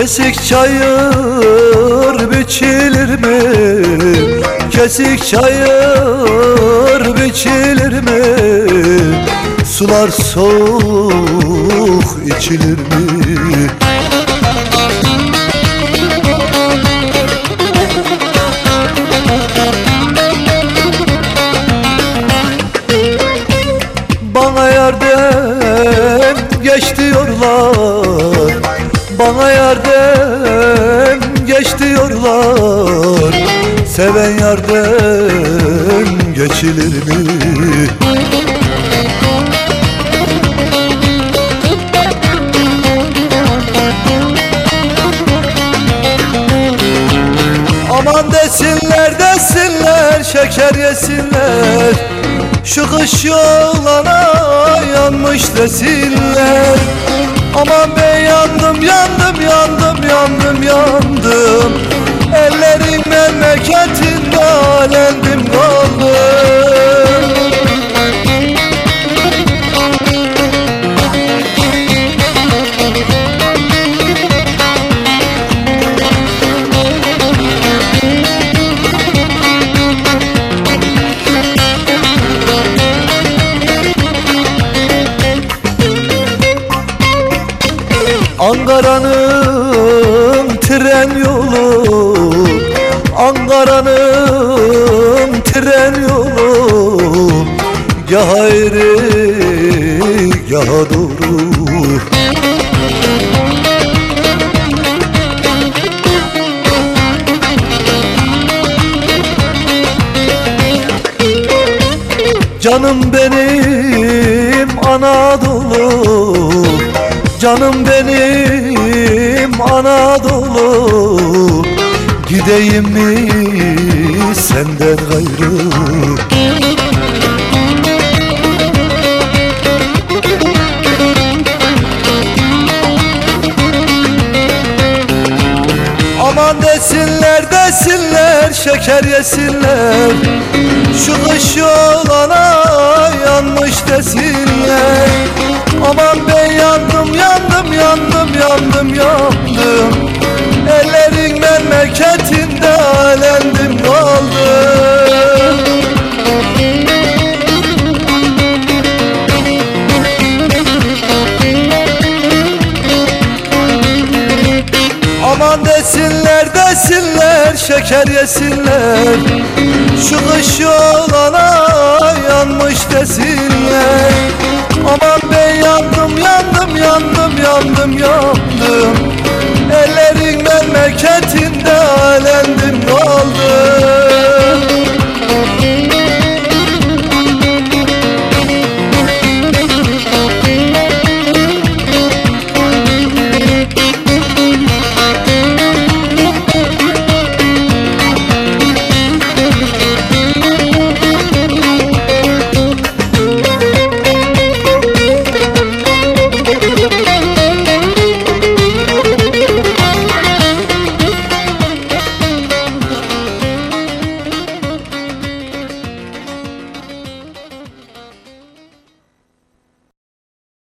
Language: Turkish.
Kesik çayır biçilir mi? Kesik çayır biçilir mi? Sular soğuk içilir mi? Bana yardım geç diyorlar Yardım geç diyorlar Seven yardım geçilir mi? Aman desinler desinler şeker yesinler. Şu kış yolana yanmış desinler Aman ben yandım yandım yandım yandım yandım. Ellerin memleketinde Ankara'nın tren yolu Ankara'nın tren yolu. Gah ayrı gah doğru. Canım benim Anadolu Canım benim Anadolu Gideyim mi senden gayrı? Aman desinler desinler şeker yesinler. Şu kış yolana yanmış desinler. Aman ben yandım desinler desinler şeker yesinler. Şu kış yolana yanmış desinler. Aman